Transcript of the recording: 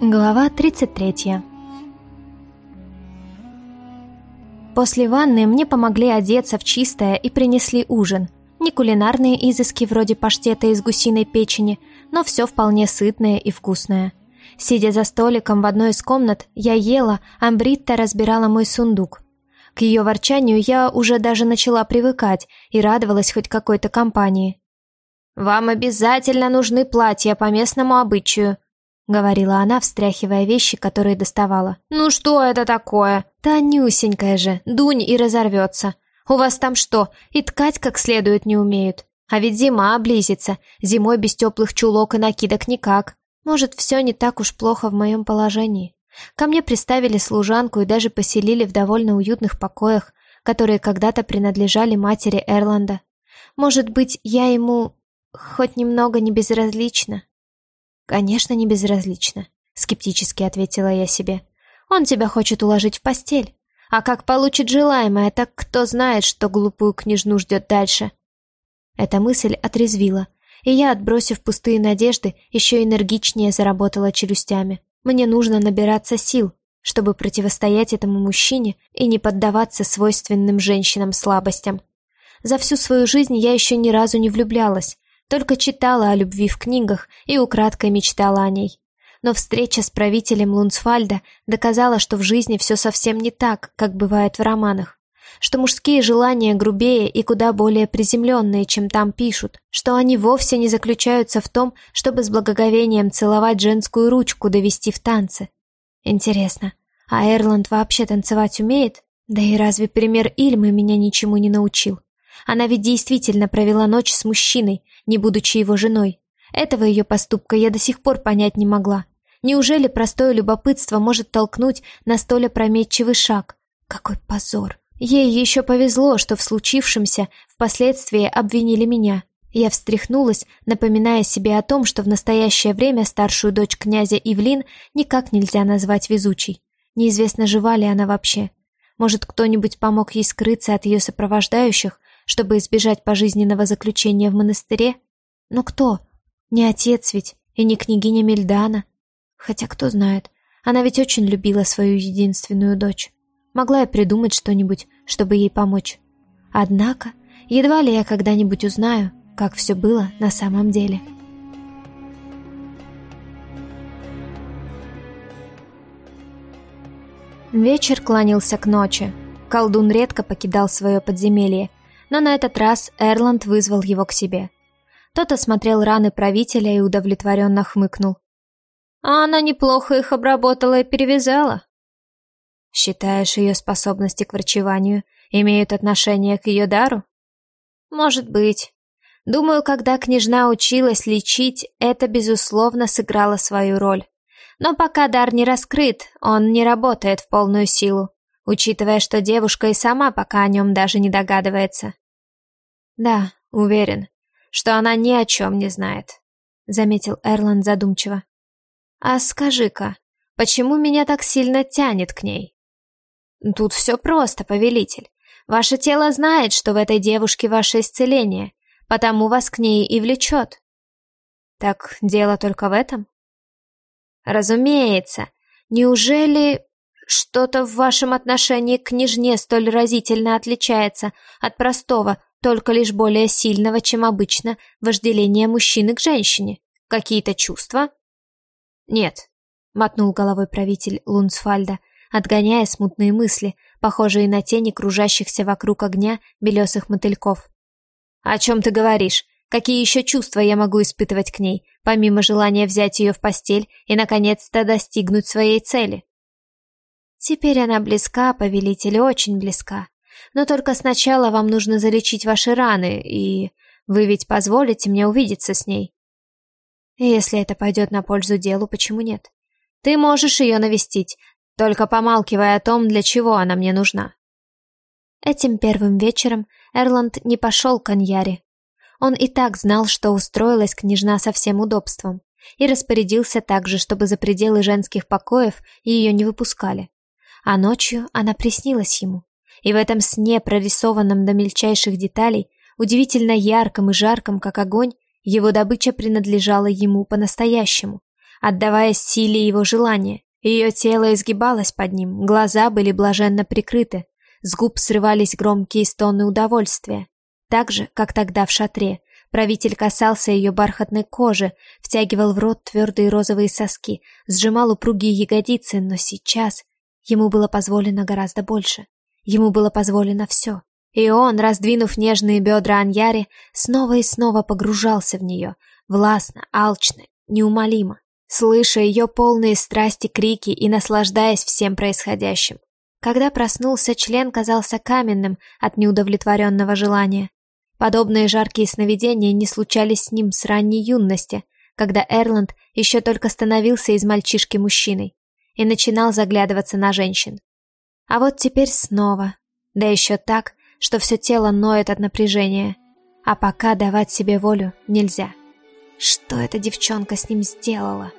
Глава 33 После ванны мне помогли одеться в чистое и принесли ужин. Не кулинарные изыски вроде паштета из гусиной печени, но все вполне сытное и вкусное. Сидя за столиком в одной из комнат, я ела, а Бритта разбирала мой сундук. К ее ворчанию я уже даже начала привыкать и радовалась хоть какой-то компании. «Вам обязательно нужны платья по местному обычаю», — говорила она, встряхивая вещи, которые доставала. «Ну что это такое? Тонюсенькая же, дунь и разорвется. У вас там что, и ткать как следует не умеют? А ведь зима близится, зимой без теплых чулок и накидок никак. Может, все не так уж плохо в моем положении. Ко мне приставили служанку и даже поселили в довольно уютных покоях, которые когда-то принадлежали матери Эрланда. Может быть, я ему хоть немного не безразлична?» «Конечно, не безразлично», — скептически ответила я себе. «Он тебя хочет уложить в постель. А как получит желаемое, так кто знает, что глупую княжну ждет дальше?» Эта мысль отрезвила, и я, отбросив пустые надежды, еще энергичнее заработала челюстями. Мне нужно набираться сил, чтобы противостоять этому мужчине и не поддаваться свойственным женщинам слабостям. За всю свою жизнь я еще ни разу не влюблялась, только читала о любви в книгах и украдкой мечтала о ней. Но встреча с правителем Лунсфальда доказала, что в жизни все совсем не так, как бывает в романах. Что мужские желания грубее и куда более приземленные, чем там пишут. Что они вовсе не заключаются в том, чтобы с благоговением целовать женскую ручку довести в танцы. Интересно, а Эрланд вообще танцевать умеет? Да и разве пример Ильмы меня ничему не научил? Она ведь действительно провела ночь с мужчиной, не будучи его женой. Этого ее поступка я до сих пор понять не могла. Неужели простое любопытство может толкнуть на столь опрометчивый шаг? Какой позор! Ей еще повезло, что в случившемся впоследствии обвинили меня. Я встряхнулась, напоминая себе о том, что в настоящее время старшую дочь князя Ивлин никак нельзя назвать везучей. Неизвестно, жива ли она вообще. Может, кто-нибудь помог ей скрыться от ее сопровождающих, чтобы избежать пожизненного заключения в монастыре? Но кто? Не отец ведь, и не княгиня Мельдана. Хотя кто знает, она ведь очень любила свою единственную дочь. Могла я придумать что-нибудь, чтобы ей помочь. Однако, едва ли я когда-нибудь узнаю, как все было на самом деле. Вечер клонился к ночи. Колдун редко покидал свое подземелье, но на этот раз Эрланд вызвал его к себе. Тот осмотрел раны правителя и удовлетворенно хмыкнул. «А она неплохо их обработала и перевязала». «Считаешь, ее способности к врачеванию имеют отношение к ее дару?» «Может быть. Думаю, когда княжна училась лечить, это, безусловно, сыграло свою роль. Но пока дар не раскрыт, он не работает в полную силу учитывая, что девушка и сама пока о нем даже не догадывается. «Да, уверен, что она ни о чем не знает», — заметил Эрланд задумчиво. «А скажи-ка, почему меня так сильно тянет к ней?» «Тут все просто, повелитель. Ваше тело знает, что в этой девушке ваше исцеление, потому вас к ней и влечет». «Так дело только в этом?» «Разумеется. Неужели что-то в вашем отношении к княжне столь разительно отличается от простого, только лишь более сильного, чем обычно, вожделения мужчины к женщине. Какие-то чувства? Нет, мотнул головой правитель Лунсфальда, отгоняя смутные мысли, похожие на тени кружащихся вокруг огня белесых мотыльков. «О чем ты говоришь? Какие еще чувства я могу испытывать к ней, помимо желания взять ее в постель и, наконец-то, достигнуть своей цели?» Теперь она близка, повелитель, очень близка. Но только сначала вам нужно залечить ваши раны, и вы ведь позволите мне увидеться с ней. если это пойдет на пользу делу, почему нет? Ты можешь ее навестить, только помалкивая о том, для чего она мне нужна. Этим первым вечером Эрланд не пошел к Аньяре. Он и так знал, что устроилась княжна со всем удобством, и распорядился также, чтобы за пределы женских покоев ее не выпускали. А ночью она приснилась ему. И в этом сне, прорисованном до мельчайших деталей, удивительно ярком и жарком, как огонь, его добыча принадлежала ему по-настоящему. отдаваясь силе его желания. Ее тело изгибалось под ним, глаза были блаженно прикрыты, с губ срывались громкие стоны удовольствия. Так же, как тогда в шатре, правитель касался ее бархатной кожи, втягивал в рот твердые розовые соски, сжимал упругие ягодицы, но сейчас ему было позволено гораздо больше. Ему было позволено все. И он, раздвинув нежные бедра Аньяри, снова и снова погружался в нее, властно, алчно, неумолимо, слыша ее полные страсти крики и наслаждаясь всем происходящим. Когда проснулся, член казался каменным от неудовлетворенного желания. Подобные жаркие сновидения не случались с ним с ранней юности, когда Эрланд еще только становился из мальчишки мужчиной и начинал заглядываться на женщин. А вот теперь снова, да еще так, что все тело ноет от напряжения, а пока давать себе волю нельзя. Что эта девчонка с ним сделала?